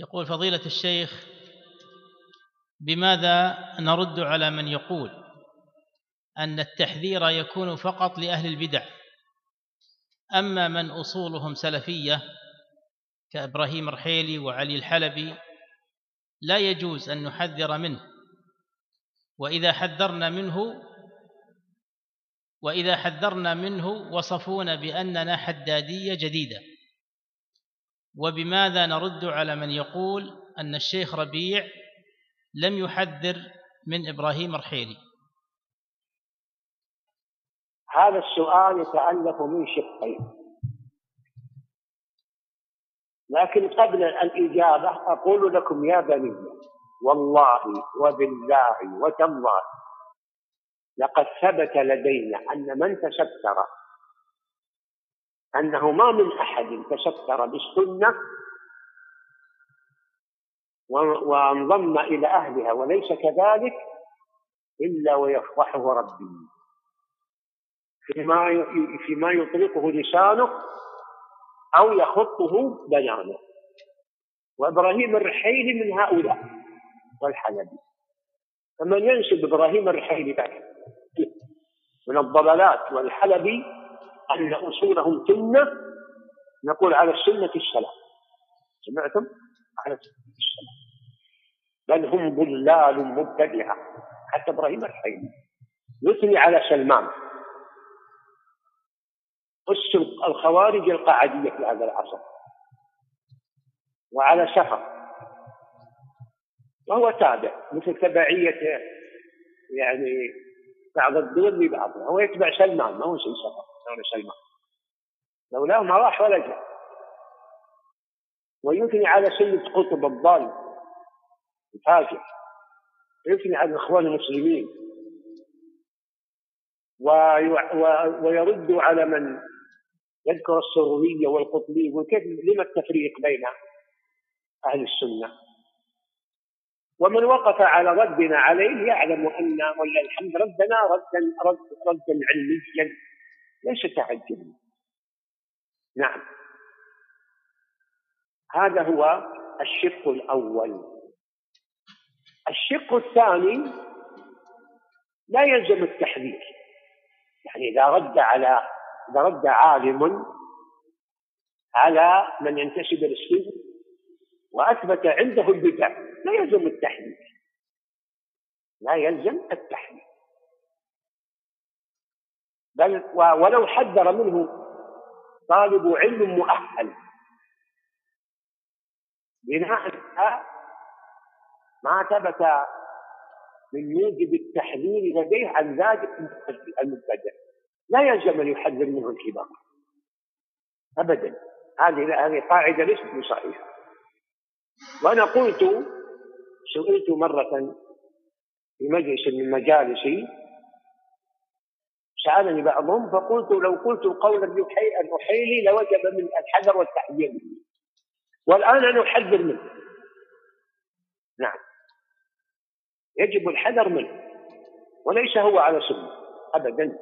يقول فضيلة الشيخ بماذا نرد على من يقول أن التحذير يكون فقط لأهل البدع؟ أما من أصولهم سلفية كإبراهيم الرحيلي وعلي الحلبي لا يجوز أن نحذر منه. وإذا حذرنا منه وإذا حذرنا منه وصفونا بأننا حدادية جديدة. وبماذا نرد على من يقول أن الشيخ ربيع لم يحذر من إبراهيم الرحيلي؟ هذا السؤال يتألف من شقين. لكن قبل الإجابة أقول لكم يا بني والله وبالله وتالله لقد ثبت لدينا أن من تستر أنه ما من أحد تستر بالسنة وانضم إلى أهلها وليس كذلك إلا ويفضحه ربي. فيما فيما يطلقه لسانه أو يخطه بيانه وإبراهيم الرحيلي من هؤلاء والحلبي. فمن ينسب إبراهيم الرحيلي من الضلالات والحلبي أن أصولهم سنة نقول على السنة السلام. سمعتم؟ على السنة السلام. بل هم ضلال مبتدعة. حتى إبراهيم الحيني يثني على سلمان. أس الخوارج القعدية في هذا العصر. وعلى سفر. وهو تابع. مثل تبعية يعني بعض الدول لبعضها. هو يتبع سلمان ما هو شيء سفر. دولة سلمان لولاه ما راح ولا جاء. ويثني على سيد قطب الضال. الفاجر. ويثني على الاخوان المسلمين. ويرد على من يذكر السرورية والقطبية. وكيف لما التفريق بين أهل السنة؟ ومن وقف على ردنا عليه يعلم أن ولله الحمد ردنا ردا رد ردا علميا. ليس تعجبا نعم. هذا هو الشق الأول. الشق الثاني لا يلزم التحذير. يعني إذا رد على إذا رد عالم على من ينتسب للسنة وأثبت عنده البدع لا يلزم التحذير. لا يلزم التحذير. بل ولو حذر منه طالب علم مؤهل. بناء ما ثبت من موجب التحذير لديه عن ذلك المبتدع. لا يلزم أن يحذر منه الكبار. ابدا. هذه هذه قاعدة ليست بصحيحة. وأنا قلت سئلت مرة في مجلس من مجالسي سألني بعضهم فقلت لو قلت قول الرحيلي لوجب من الحذر والتحذير. منه والآن أنا أحذر منه. نعم. يجب الحذر منه. وليس هو على سنة. أبدا.